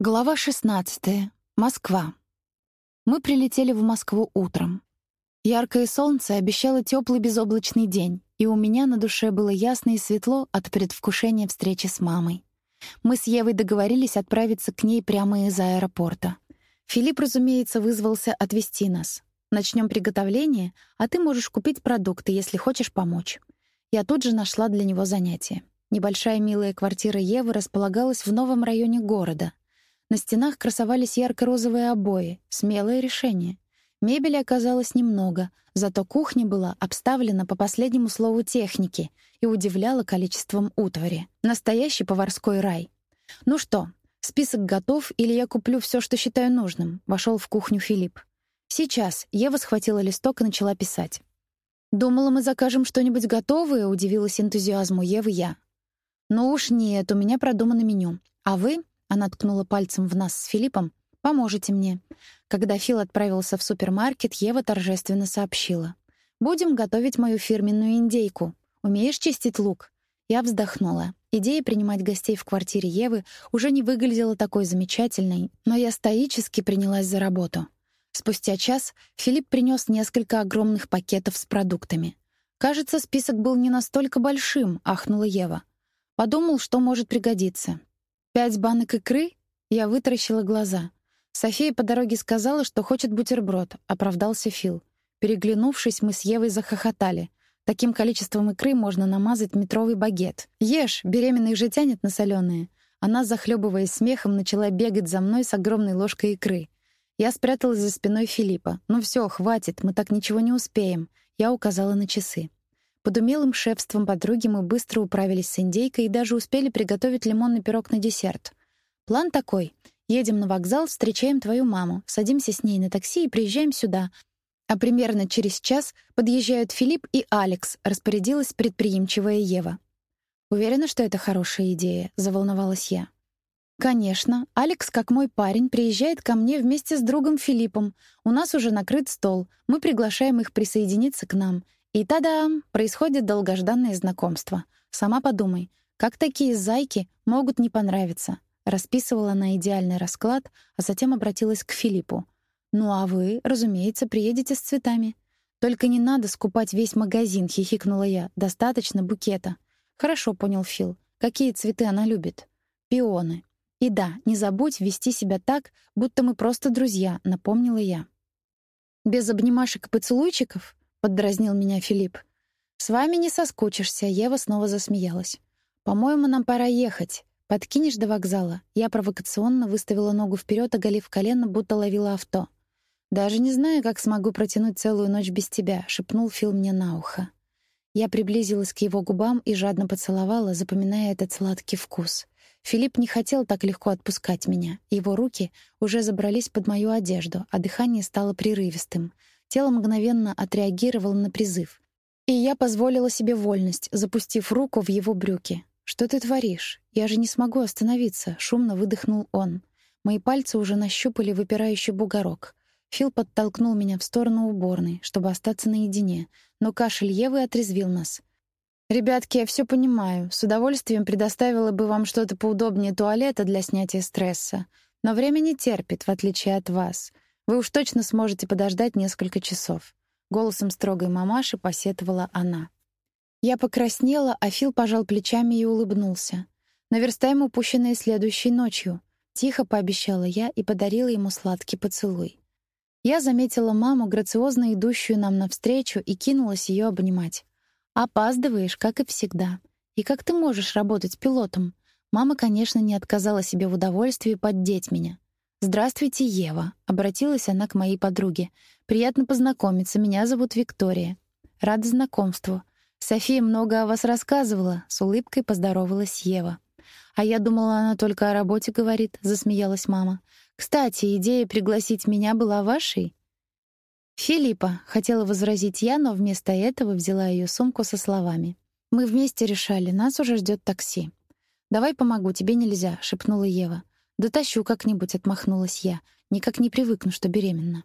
Глава 16. Москва. Мы прилетели в Москву утром. Яркое солнце обещало теплый безоблачный день, и у меня на душе было ясно и светло от предвкушения встречи с мамой. Мы с Евой договорились отправиться к ней прямо из аэропорта. Филипп, разумеется, вызвался отвезти нас. Начнем приготовление, а ты можешь купить продукты, если хочешь помочь. Я тут же нашла для него занятие. Небольшая милая квартира Евы располагалась в новом районе города — на стенах красовались ярко-розовые обои. Смелое решение. Мебели оказалось немного, зато кухня была обставлена по последнему слову техники и удивляла количеством утвари. Настоящий поварской рай. «Ну что, список готов или я куплю все, что считаю нужным?» — вошел в кухню Филипп. «Сейчас». Ева схватила листок и начала писать. «Думала, мы закажем что-нибудь готовое», — удивилась энтузиазму Евы я. «Ну уж нет, у меня продумано меню. А вы она ткнула пальцем в нас с Филиппом. «Поможете мне». Когда Фил отправился в супермаркет, Ева торжественно сообщила. «Будем готовить мою фирменную индейку. Умеешь чистить лук?» Я вздохнула. Идея принимать гостей в квартире Евы уже не выглядела такой замечательной, но я стоически принялась за работу. Спустя час Филипп принес несколько огромных пакетов с продуктами. «Кажется, список был не настолько большим», — ахнула Ева. Подумал, что может пригодиться. «Пять банок икры?» Я вытаращила глаза. София по дороге сказала, что хочет бутерброд, оправдался Фил. Переглянувшись, мы с Евой захохотали. Таким количеством икры можно намазать метровый багет. «Ешь, беременных же тянет на соленые. Она, захлебываясь смехом, начала бегать за мной с огромной ложкой икры. Я спряталась за спиной Филиппа. «Ну все, хватит, мы так ничего не успеем». Я указала на часы. Под умелым шефством подруги мы быстро управились с индейкой и даже успели приготовить лимонный пирог на десерт. План такой. Едем на вокзал, встречаем твою маму, садимся с ней на такси и приезжаем сюда. А примерно через час подъезжают Филипп и Алекс, распорядилась предприимчивая Ева. «Уверена, что это хорошая идея», — заволновалась я. «Конечно. Алекс, как мой парень, приезжает ко мне вместе с другом Филиппом. У нас уже накрыт стол. Мы приглашаем их присоединиться к нам. И тадам! Происходит долгожданное знакомство. Сама подумай, как такие зайки могут не понравиться? Расписывала на идеальный расклад, а затем обратилась к Филиппу. «Ну а вы, разумеется, приедете с цветами». «Только не надо скупать весь магазин», — хихикнула я. «Достаточно букета». «Хорошо», — понял Фил. «Какие цветы она любит?» «Пионы». «И да, не забудь вести себя так, будто мы просто друзья», — напомнила я. «Без обнимашек и поцелуйчиков?» — поддразнил меня Филипп. «С вами не соскучишься», — Ева снова засмеялась. «По-моему, нам пора ехать. Подкинешь до вокзала?» Я провокационно выставила ногу вперед, оголив колено, будто ловила авто. «Даже не знаю, как смогу протянуть целую ночь без тебя», — шепнул Фил мне на ухо. Я приблизилась к его губам и жадно поцеловала, запоминая этот сладкий вкус. Филипп не хотел так легко отпускать меня. Его руки уже забрались под мою одежду, а дыхание стало прерывистым — Тело мгновенно отреагировало на призыв. И я позволила себе вольность, запустив руку в его брюки. «Что ты творишь? Я же не смогу остановиться», — шумно выдохнул он. Мои пальцы уже нащупали выпирающий бугорок. Фил подтолкнул меня в сторону уборной, чтобы остаться наедине, но кашель Евы отрезвил нас. «Ребятки, я все понимаю. С удовольствием предоставила бы вам что-то поудобнее туалета для снятия стресса. Но время не терпит, в отличие от вас. Вы уж точно сможете подождать несколько часов. Голосом строгой мамаши посетовала она. Я покраснела, а Фил пожал плечами и улыбнулся. Наверстаем упущенное следующей ночью. Тихо пообещала я и подарила ему сладкий поцелуй. Я заметила маму, грациозно идущую нам навстречу, и кинулась ее обнимать. «Опаздываешь, как и всегда. И как ты можешь работать пилотом?» Мама, конечно, не отказала себе в удовольствии поддеть меня. «Здравствуйте, Ева», — обратилась она к моей подруге. «Приятно познакомиться, меня зовут Виктория. Рада знакомству. София много о вас рассказывала», — с улыбкой поздоровалась Ева. «А я думала, она только о работе говорит», — засмеялась мама. «Кстати, идея пригласить меня была вашей?» «Филиппа», — хотела возразить я, но вместо этого взяла ее сумку со словами. «Мы вместе решали, нас уже ждет такси». «Давай помогу, тебе нельзя», — шепнула Ева. «Дотащу как-нибудь», — отмахнулась я. «Никак не привыкну, что беременна».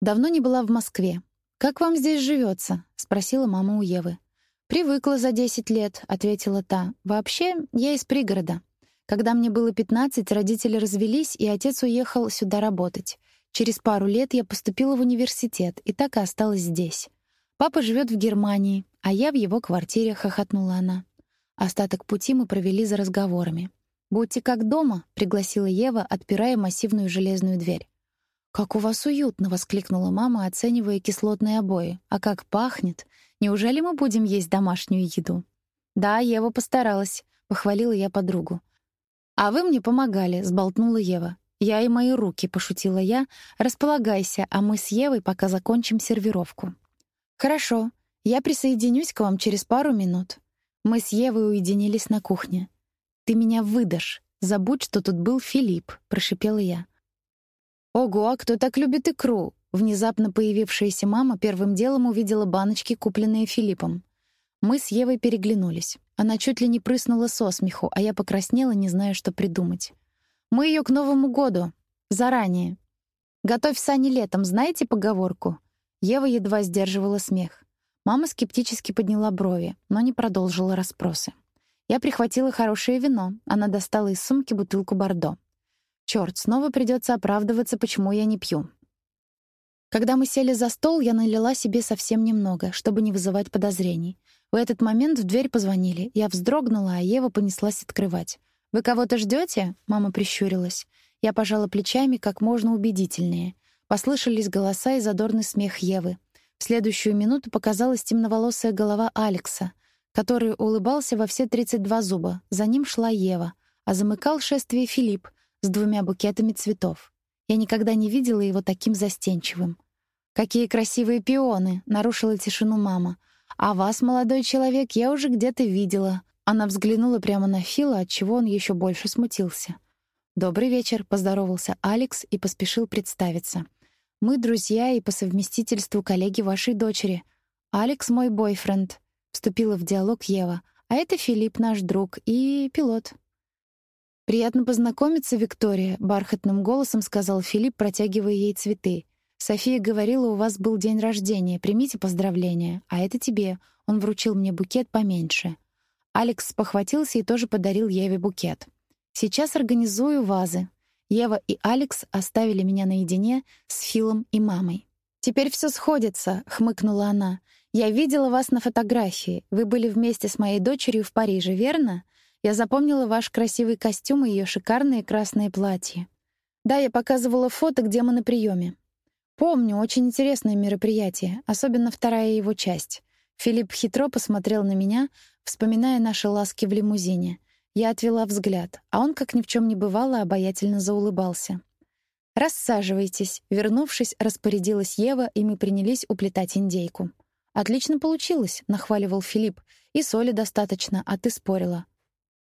Давно не была в Москве. «Как вам здесь живется? спросила мама у Евы. «Привыкла за десять лет», — ответила та. «Вообще, я из пригорода. Когда мне было 15, родители развелись, и отец уехал сюда работать. Через пару лет я поступила в университет и так и осталась здесь. Папа живет в Германии, а я в его квартире, хохотнула она. Остаток пути мы провели за разговорами. «Будьте как дома», — пригласила Ева, отпирая массивную железную дверь. «Как у вас уютно!» — воскликнула мама, оценивая кислотные обои. «А как пахнет! Неужели мы будем есть домашнюю еду?» «Да, Ева постаралась», — похвалила я подругу. «А вы мне помогали», — сболтнула Ева. «Я и мои руки», — пошутила я. «Располагайся, а мы с Евой пока закончим сервировку». «Хорошо, я присоединюсь к вам через пару минут». Мы с Евой уединились на кухне. «Ты меня выдашь. Забудь, что тут был Филипп», — прошипела я. «Ого, а кто так любит икру?» Внезапно появившаяся мама первым делом увидела баночки, купленные Филиппом. Мы с Евой переглянулись. Она чуть ли не прыснула со смеху, а я покраснела, не зная, что придумать. «Мы ее к Новому году. Заранее. Готовь сани летом, знаете поговорку?» Ева едва сдерживала смех. Мама скептически подняла брови, но не продолжила расспросы. Я прихватила хорошее вино. Она достала из сумки бутылку бордо. Черт, снова придется оправдываться, почему я не пью. Когда мы сели за стол, я налила себе совсем немного, чтобы не вызывать подозрений. В этот момент в дверь позвонили. Я вздрогнула, а Ева понеслась открывать. «Вы кого-то ждете? Мама прищурилась. Я пожала плечами как можно убедительнее. Послышались голоса и задорный смех Евы. В следующую минуту показалась темноволосая голова Алекса, который улыбался во все 32 зуба. За ним шла Ева, а замыкал шествие Филипп с двумя букетами цветов. Я никогда не видела его таким застенчивым. «Какие красивые пионы!» — нарушила тишину мама. «А вас, молодой человек, я уже где-то видела». Она взглянула прямо на Фила, отчего он еще больше смутился. «Добрый вечер», — поздоровался Алекс и поспешил представиться. «Мы друзья и по совместительству коллеги вашей дочери. Алекс — мой бойфренд», — вступила в диалог Ева. «А это Филипп, наш друг, и пилот». «Приятно познакомиться, Виктория», — бархатным голосом сказал Филипп, протягивая ей цветы. София говорила, у вас был день рождения. Примите поздравления. А это тебе. Он вручил мне букет поменьше. Алекс похватился и тоже подарил Еве букет. Сейчас организую вазы. Ева и Алекс оставили меня наедине с Филом и мамой. Теперь все сходится, хмыкнула она. Я видела вас на фотографии. Вы были вместе с моей дочерью в Париже, верно? Я запомнила ваш красивый костюм и ее шикарные красные платья. Да, я показывала фото, где мы на приеме. Помню, очень интересное мероприятие, особенно вторая его часть. Филипп хитро посмотрел на меня, вспоминая наши ласки в лимузине. Я отвела взгляд, а он, как ни в чем не бывало, обаятельно заулыбался. «Рассаживайтесь», — вернувшись, распорядилась Ева, и мы принялись уплетать индейку. «Отлично получилось», — нахваливал Филипп. «И соли достаточно, а ты спорила».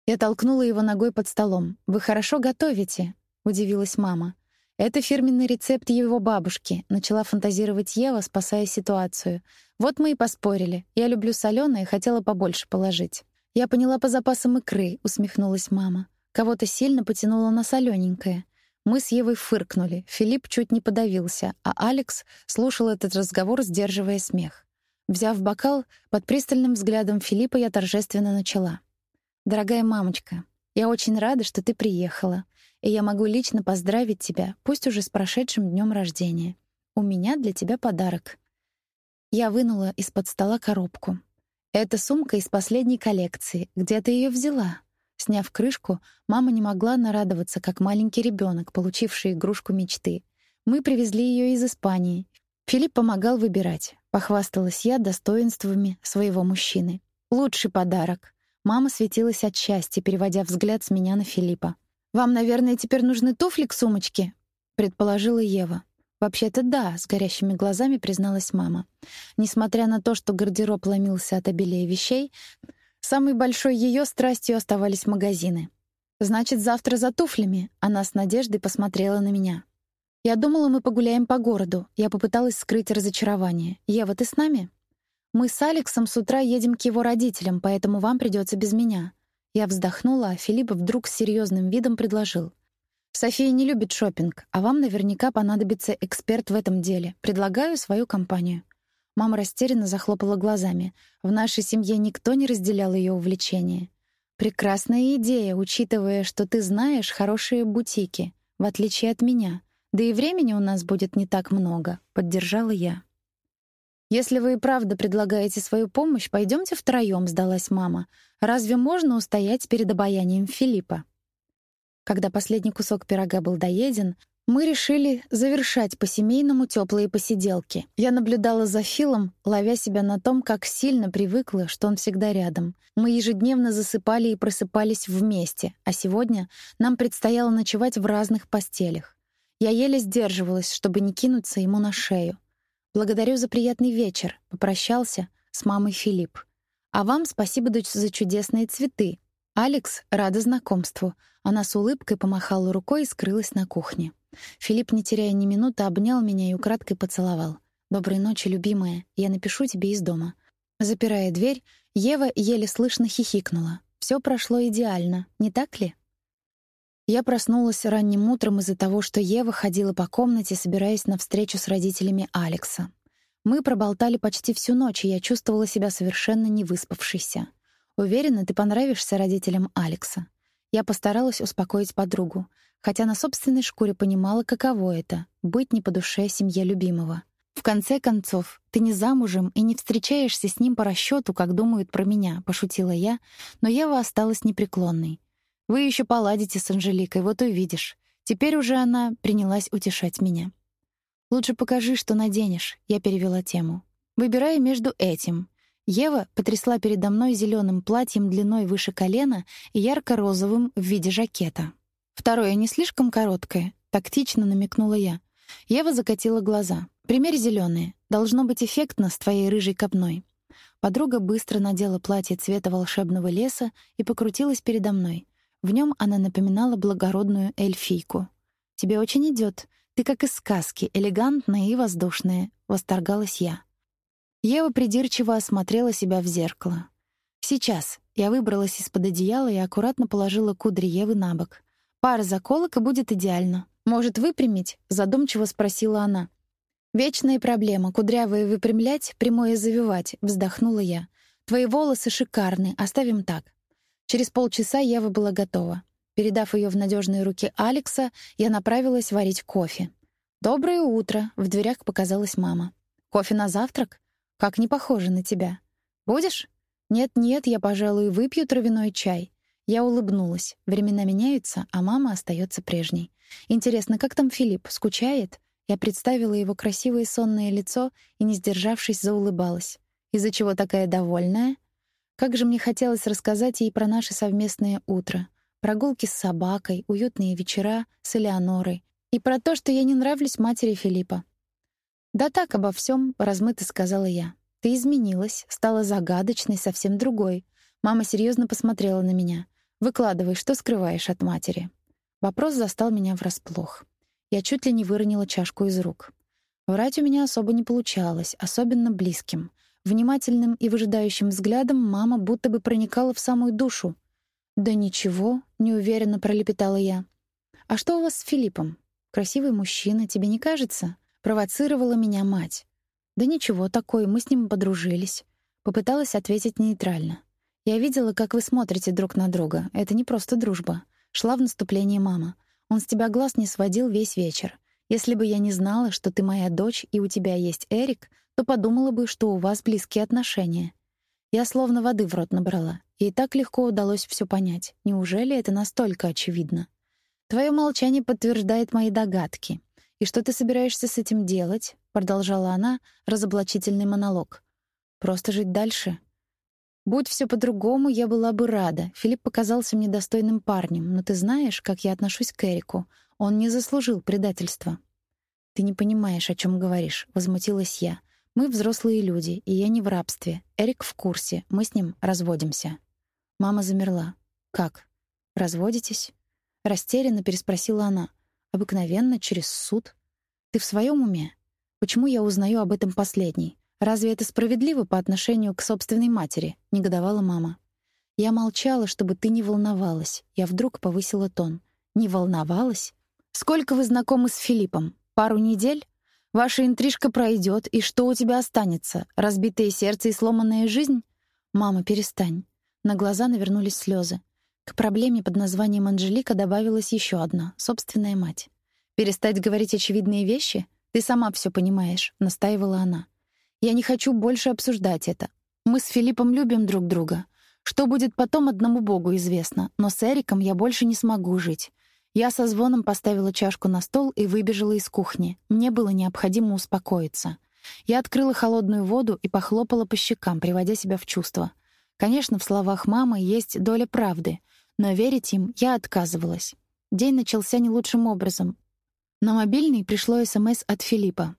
Я толкнула его ногой под столом. «Вы хорошо готовите», — удивилась мама. Это фирменный рецепт его бабушки, начала фантазировать Ева, спасая ситуацию. Вот мы и поспорили. Я люблю солёное, хотела побольше положить. Я поняла по запасам икры, усмехнулась мама. Кого-то сильно потянуло на солёненькое. Мы с Евой фыркнули. Филипп чуть не подавился, а Алекс слушал этот разговор, сдерживая смех. Взяв бокал, под пристальным взглядом Филиппа я торжественно начала: "Дорогая мамочка, я очень рада, что ты приехала и я могу лично поздравить тебя, пусть уже с прошедшим днем рождения. У меня для тебя подарок. Я вынула из-под стола коробку. Это сумка из последней коллекции. Где ты ее взяла? Сняв крышку, мама не могла нарадоваться, как маленький ребенок, получивший игрушку мечты. Мы привезли ее из Испании. Филипп помогал выбирать. Похвасталась я достоинствами своего мужчины. Лучший подарок. Мама светилась от счастья, переводя взгляд с меня на Филиппа. «Вам, наверное, теперь нужны туфли к сумочке?» — предположила Ева. «Вообще-то да», — с горящими глазами призналась мама. Несмотря на то, что гардероб ломился от обилия вещей, самой большой ее страстью оставались магазины. «Значит, завтра за туфлями?» — она с надеждой посмотрела на меня. «Я думала, мы погуляем по городу». Я попыталась скрыть разочарование. «Ева, ты с нами?» «Мы с Алексом с утра едем к его родителям, поэтому вам придется без меня. Я вздохнула, а Филипп вдруг с серьезным видом предложил: София не любит шопинг, а вам наверняка понадобится эксперт в этом деле. Предлагаю свою компанию. Мама растерянно захлопала глазами. В нашей семье никто не разделял ее увлечения. Прекрасная идея, учитывая, что ты знаешь хорошие бутики, в отличие от меня. Да и времени у нас будет не так много, поддержала я. Если вы и правда предлагаете свою помощь, пойдемте втроем, сдалась мама. Разве можно устоять перед обаянием Филиппа? Когда последний кусок пирога был доеден, мы решили завершать по-семейному теплые посиделки. Я наблюдала за Филом, ловя себя на том, как сильно привыкла, что он всегда рядом. Мы ежедневно засыпали и просыпались вместе, а сегодня нам предстояло ночевать в разных постелях. Я еле сдерживалась, чтобы не кинуться ему на шею. «Благодарю за приятный вечер», — попрощался с мамой Филипп. «А вам спасибо, дочь, за чудесные цветы. Алекс рада знакомству». Она с улыбкой помахала рукой и скрылась на кухне. Филипп, не теряя ни минуты, обнял меня и украдкой поцеловал. «Доброй ночи, любимая. Я напишу тебе из дома». Запирая дверь, Ева еле слышно хихикнула. Все прошло идеально, не так ли? Я проснулась ранним утром из-за того, что Ева ходила по комнате, собираясь на встречу с родителями Алекса. Мы проболтали почти всю ночь, и я чувствовала себя совершенно невыспавшейся. Уверена, ты понравишься родителям Алекса. Я постаралась успокоить подругу хотя на собственной шкуре понимала, каково это — быть не по душе семье любимого. В конце концов, ты не замужем и не встречаешься с ним по расчету, как думают про меня, пошутила я, но Ева осталась непреклонной. Вы еще поладите с Анжеликой, вот увидишь. Теперь уже она принялась утешать меня. Лучше покажи, что наденешь, я перевела тему. Выбирая между этим. Ева потрясла передо мной зеленым платьем длиной выше колена и ярко-розовым в виде жакета. Второе не слишком короткое, тактично намекнула я. Ева закатила глаза. Пример зеленые. Должно быть эффектно с твоей рыжей копной. Подруга быстро надела платье цвета волшебного леса и покрутилась передо мной. В нем она напоминала благородную эльфийку. Тебе очень идет. Ты как из сказки, элегантная и воздушная, восторгалась я. Ева придирчиво осмотрела себя в зеркало. Сейчас я выбралась из-под одеяла и аккуратно положила кудри Евы на бок. Пара заколок и будет идеально. Может, выпрямить? задумчиво спросила она. Вечная проблема кудрявые выпрямлять, прямое завивать, вздохнула я. Твои волосы шикарны, оставим так. Через полчаса Ева была готова. Передав ее в надежные руки Алекса, я направилась варить кофе. Доброе утро, в дверях показалась мама. Кофе на завтрак? Как не похоже на тебя. Будешь? Нет-нет, я, пожалуй, выпью травяной чай. Я улыбнулась. Времена меняются, а мама остается прежней. Интересно, как там Филипп? Скучает? Я представила его красивое сонное лицо и, не сдержавшись, заулыбалась. Из-за чего такая довольная? Как же мне хотелось рассказать ей про наше совместное утро. Прогулки с собакой, уютные вечера с Элеонорой. И про то, что я не нравлюсь матери Филиппа. «Да так, обо всем, размыто сказала я. «Ты изменилась, стала загадочной, совсем другой». Мама серьезно посмотрела на меня. Выкладывай, что скрываешь от матери. Вопрос застал меня врасплох. Я чуть ли не выронила чашку из рук. Врать у меня особо не получалось, особенно близким. Внимательным и выжидающим взглядом мама будто бы проникала в самую душу. «Да ничего», — неуверенно пролепетала я. «А что у вас с Филиппом? Красивый мужчина, тебе не кажется?» Провоцировала меня мать. «Да ничего, такой, мы с ним подружились». Попыталась ответить нейтрально. Я видела, как вы смотрите друг на друга. Это не просто дружба. Шла в наступление мама. Он с тебя глаз не сводил весь вечер. Если бы я не знала, что ты моя дочь и у тебя есть Эрик, то подумала бы, что у вас близкие отношения. Я словно воды в рот набрала. И так легко удалось все понять. Неужели это настолько очевидно? Твое молчание подтверждает мои догадки. И что ты собираешься с этим делать? продолжала она разоблачительный монолог. Просто жить дальше, Будь все по-другому, я была бы рада. Филипп показался мне достойным парнем, но ты знаешь, как я отношусь к Эрику. Он не заслужил предательства. Ты не понимаешь, о чем говоришь, возмутилась я. Мы взрослые люди, и я не в рабстве. Эрик в курсе. Мы с ним разводимся. Мама замерла. Как? Разводитесь? Растерянно переспросила она. Обыкновенно через суд. Ты в своем уме? Почему я узнаю об этом последней? Разве это справедливо по отношению к собственной матери? негодовала мама. Я молчала, чтобы ты не волновалась. Я вдруг повысила тон. Не волновалась? Сколько вы знакомы с Филиппом? Пару недель? Ваша интрижка пройдет, и что у тебя останется? Разбитое сердце и сломанная жизнь? Мама, перестань. На глаза навернулись слезы. К проблеме под названием Анжелика добавилась еще одна — собственная мать. «Перестать говорить очевидные вещи? Ты сама все понимаешь», — настаивала она. «Я не хочу больше обсуждать это. Мы с Филиппом любим друг друга. Что будет потом, одному Богу известно, но с Эриком я больше не смогу жить. Я со звоном поставила чашку на стол и выбежала из кухни. Мне было необходимо успокоиться. Я открыла холодную воду и похлопала по щекам, приводя себя в чувство. Конечно, в словах мамы есть доля правды, но верить им я отказывалась. День начался не лучшим образом. На мобильный пришло СМС от Филиппа.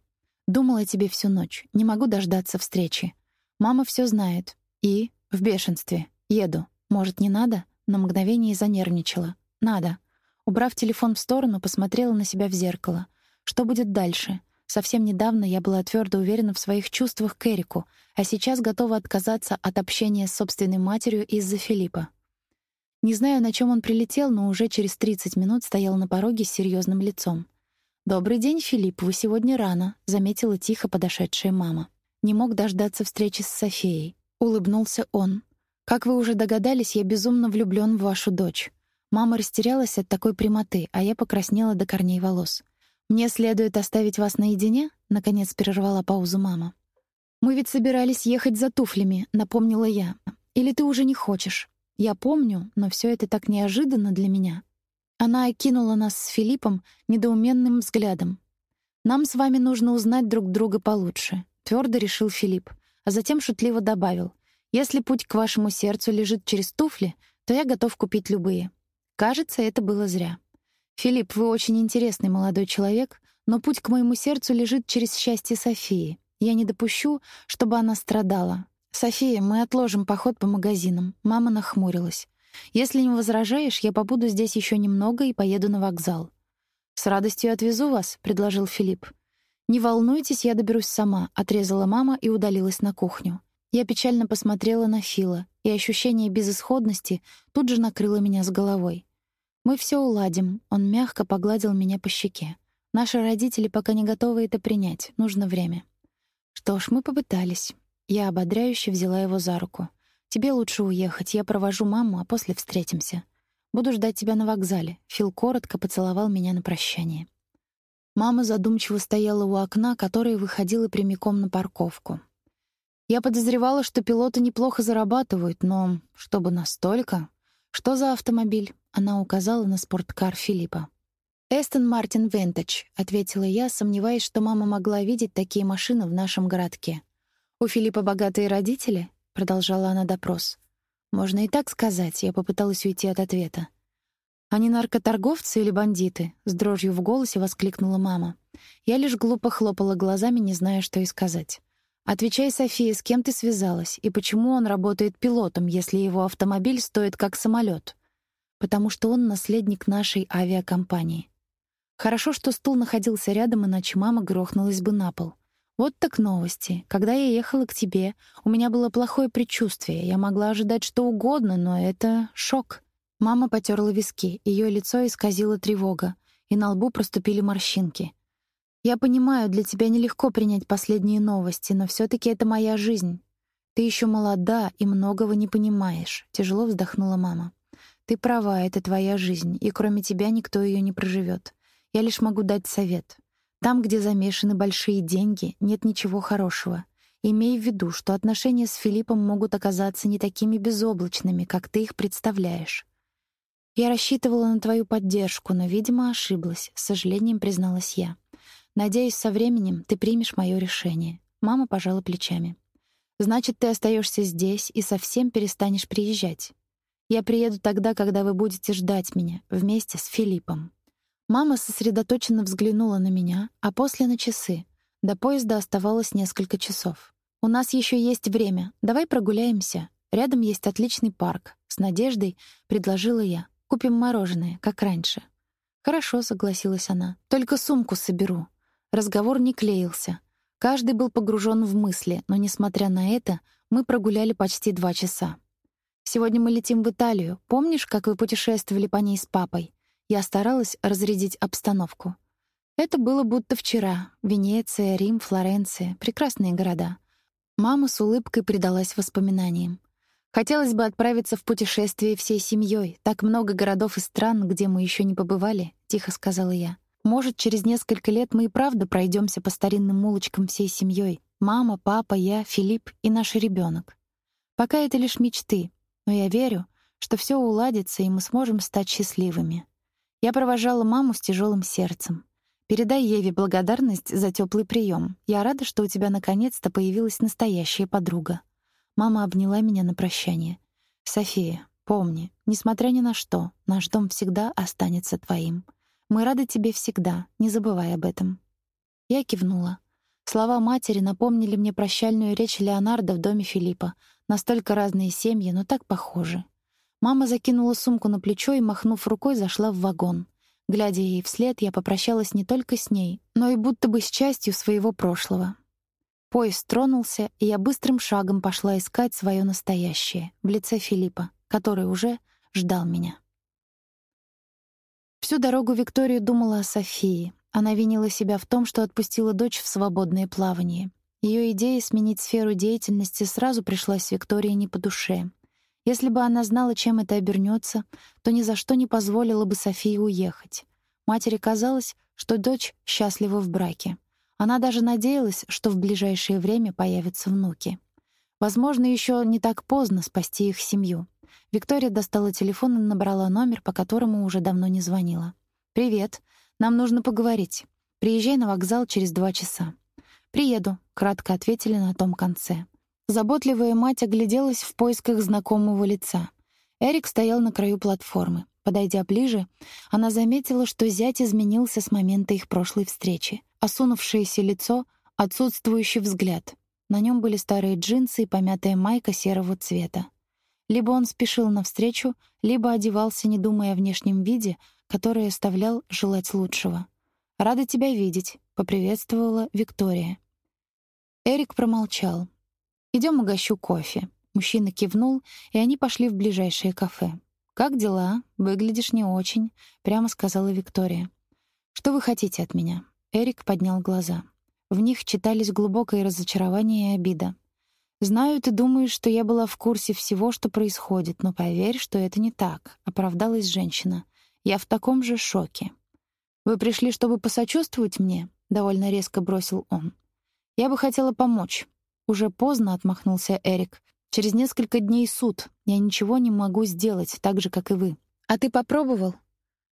«Думала о тебе всю ночь. Не могу дождаться встречи. Мама все знает. И в бешенстве. Еду. Может, не надо? На мгновение занервничала. Надо. Убрав телефон в сторону, посмотрела на себя в зеркало. Что будет дальше? Совсем недавно я была твердо уверена в своих чувствах к Эрику, а сейчас готова отказаться от общения с собственной матерью из-за Филиппа. Не знаю, на чем он прилетел, но уже через 30 минут стоял на пороге с серьезным лицом. «Добрый день, Филипп, вы сегодня рано», — заметила тихо подошедшая мама. Не мог дождаться встречи с Софией. Улыбнулся он. «Как вы уже догадались, я безумно влюблён в вашу дочь». Мама растерялась от такой прямоты, а я покраснела до корней волос. «Мне следует оставить вас наедине?» — наконец прервала паузу мама. «Мы ведь собирались ехать за туфлями», — напомнила я. «Или ты уже не хочешь?» «Я помню, но всё это так неожиданно для меня». Она окинула нас с Филиппом недоуменным взглядом. «Нам с вами нужно узнать друг друга получше твердо решил Филипп, а затем шутливо добавил: "Если путь к вашему сердцу лежит через туфли, то я готов купить любые". Кажется, это было зря. Филипп, вы очень интересный молодой человек, но путь к моему сердцу лежит через счастье Софии. Я не допущу, чтобы она страдала. София, мы отложим поход по магазинам. Мама нахмурилась. Если не возражаешь, я побуду здесь еще немного и поеду на вокзал. С радостью отвезу вас, предложил Филипп. «Не волнуйтесь, я доберусь сама», — отрезала мама и удалилась на кухню. Я печально посмотрела на Фила, и ощущение безысходности тут же накрыло меня с головой. «Мы все уладим», — он мягко погладил меня по щеке. «Наши родители пока не готовы это принять, нужно время». «Что ж, мы попытались». Я ободряюще взяла его за руку. «Тебе лучше уехать, я провожу маму, а после встретимся. Буду ждать тебя на вокзале». Фил коротко поцеловал меня на прощание. Мама задумчиво стояла у окна, которое выходило прямиком на парковку. Я подозревала, что пилоты неплохо зарабатывают, но чтобы настолько... Что за автомобиль? Она указала на спорткар Филиппа. «Эстон Мартин Винтедж», — ответила я, сомневаясь, что мама могла видеть такие машины в нашем городке. «У Филиппа богатые родители?» — продолжала она допрос. «Можно и так сказать», — я попыталась уйти от ответа. «Они наркоторговцы или бандиты?» — с дрожью в голосе воскликнула мама. Я лишь глупо хлопала глазами, не зная, что и сказать. «Отвечай, София, с кем ты связалась, и почему он работает пилотом, если его автомобиль стоит как самолет? «Потому что он наследник нашей авиакомпании». Хорошо, что стул находился рядом, иначе мама грохнулась бы на пол. Вот так новости. Когда я ехала к тебе, у меня было плохое предчувствие. Я могла ожидать что угодно, но это шок. Мама потерла виски, ее лицо исказило тревога, и на лбу проступили морщинки. «Я понимаю, для тебя нелегко принять последние новости, но все таки это моя жизнь. Ты еще молода и многого не понимаешь», — тяжело вздохнула мама. «Ты права, это твоя жизнь, и кроме тебя никто ее не проживет. Я лишь могу дать совет. Там, где замешаны большие деньги, нет ничего хорошего. Имей в виду, что отношения с Филиппом могут оказаться не такими безоблачными, как ты их представляешь. «Я рассчитывала на твою поддержку, но, видимо, ошиблась», — с сожалением призналась я. «Надеюсь, со временем ты примешь мое решение». Мама пожала плечами. «Значит, ты остаешься здесь и совсем перестанешь приезжать. Я приеду тогда, когда вы будете ждать меня, вместе с Филиппом». Мама сосредоточенно взглянула на меня, а после на часы. До поезда оставалось несколько часов. «У нас еще есть время. Давай прогуляемся. Рядом есть отличный парк». С надеждой предложила я. Купим мороженое, как раньше. Хорошо, согласилась она. Только сумку соберу. Разговор не клеился. Каждый был погружен в мысли, но несмотря на это, мы прогуляли почти два часа. Сегодня мы летим в Италию. Помнишь, как вы путешествовали по ней с папой? Я старалась разрядить обстановку. Это было будто вчера. Венеция, Рим, Флоренция прекрасные города. Мама с улыбкой предалась воспоминаниям. Хотелось бы отправиться в путешествие всей семьей. Так много городов и стран, где мы еще не побывали, тихо сказала я. Может, через несколько лет мы и правда пройдемся по старинным улочкам всей семьей. Мама, папа, я, Филипп и наш ребенок. Пока это лишь мечты, но я верю, что все уладится, и мы сможем стать счастливыми. Я провожала маму с тяжелым сердцем. Передай Еве благодарность за теплый прием. Я рада, что у тебя наконец-то появилась настоящая подруга. Мама обняла меня на прощание. София, помни, несмотря ни на что, наш дом всегда останется твоим. Мы рады тебе всегда, не забывай об этом. Я кивнула. Слова матери напомнили мне прощальную речь Леонардо в доме Филиппа. Настолько разные семьи, но так похожи. Мама закинула сумку на плечо и, махнув рукой, зашла в вагон. Глядя ей вслед, я попрощалась не только с ней, но и будто бы с частью своего прошлого. Поезд тронулся, и я быстрым шагом пошла искать свое настоящее в лице Филиппа, который уже ждал меня. Всю дорогу Виктория думала о Софии. Она винила себя в том, что отпустила дочь в свободное плавание. Ее идея сменить сферу деятельности сразу пришлась Виктории не по душе. Если бы она знала, чем это обернется, то ни за что не позволила бы Софии уехать. Матери казалось, что дочь счастлива в браке. Она даже надеялась, что в ближайшее время появятся внуки. Возможно, еще не так поздно спасти их семью. Виктория достала телефон и набрала номер, по которому уже давно не звонила. «Привет. Нам нужно поговорить. Приезжай на вокзал через два часа». «Приеду», — кратко ответили на том конце. Заботливая мать огляделась в поисках знакомого лица. Эрик стоял на краю платформы. Подойдя ближе, она заметила, что зять изменился с момента их прошлой встречи. Осунувшееся лицо, отсутствующий взгляд. На нем были старые джинсы и помятая майка серого цвета. Либо он спешил навстречу, либо одевался, не думая о внешнем виде, который оставлял желать лучшего. «Рада тебя видеть», — поприветствовала Виктория. Эрик промолчал. Идем угощу кофе». Мужчина кивнул, и они пошли в ближайшее кафе. «Как дела? Выглядишь не очень», — прямо сказала Виктория. «Что вы хотите от меня?» Эрик поднял глаза. В них читались глубокое разочарование и обида. «Знаю, ты думаешь, что я была в курсе всего, что происходит, но поверь, что это не так», — оправдалась женщина. «Я в таком же шоке». «Вы пришли, чтобы посочувствовать мне?» — довольно резко бросил он. «Я бы хотела помочь. «Уже поздно», — отмахнулся Эрик. «Через несколько дней суд. Я ничего не могу сделать, так же, как и вы». «А ты попробовал?»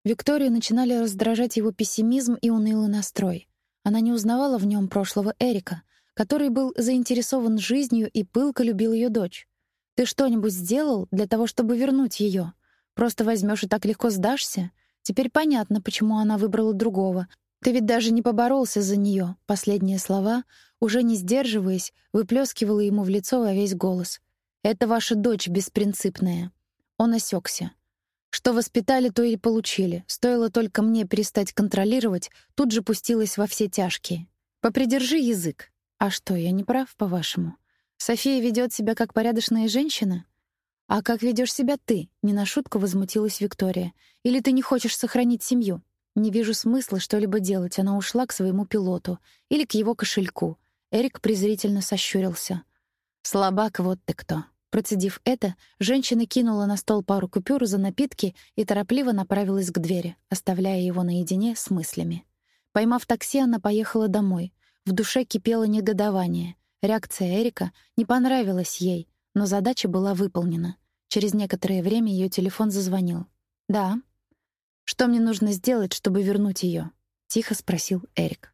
Викторию начинали раздражать его пессимизм и унылый настрой. Она не узнавала в нем прошлого Эрика, который был заинтересован жизнью и пылко любил ее дочь. «Ты что-нибудь сделал для того, чтобы вернуть ее? Просто возьмешь и так легко сдашься? Теперь понятно, почему она выбрала другого. Ты ведь даже не поборолся за нее. Последние слова уже не сдерживаясь, выплескивала ему в лицо во весь голос. «Это ваша дочь беспринципная». Он осекся. Что воспитали, то и получили. Стоило только мне перестать контролировать, тут же пустилась во все тяжкие. Попридержи язык. А что, я не прав, по-вашему? София ведет себя как порядочная женщина? А как ведешь себя ты? Не на шутку возмутилась Виктория. Или ты не хочешь сохранить семью? Не вижу смысла что-либо делать. Она ушла к своему пилоту или к его кошельку. Эрик презрительно сощурился. «Слабак, вот ты кто!» Процедив это, женщина кинула на стол пару купюр за напитки и торопливо направилась к двери, оставляя его наедине с мыслями. Поймав такси, она поехала домой. В душе кипело негодование. Реакция Эрика не понравилась ей, но задача была выполнена. Через некоторое время ее телефон зазвонил. «Да». «Что мне нужно сделать, чтобы вернуть ее? тихо спросил Эрик.